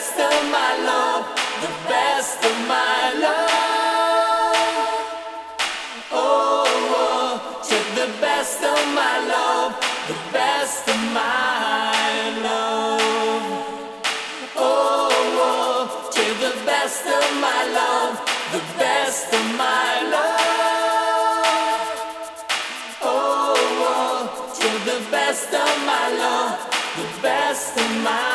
best of my love, the best of my love. Oh, oh, to the best of my love, the best of my love. Oh, oh, to the best of my love, the best of my love. Oh, oh, to the best of my love, the best of my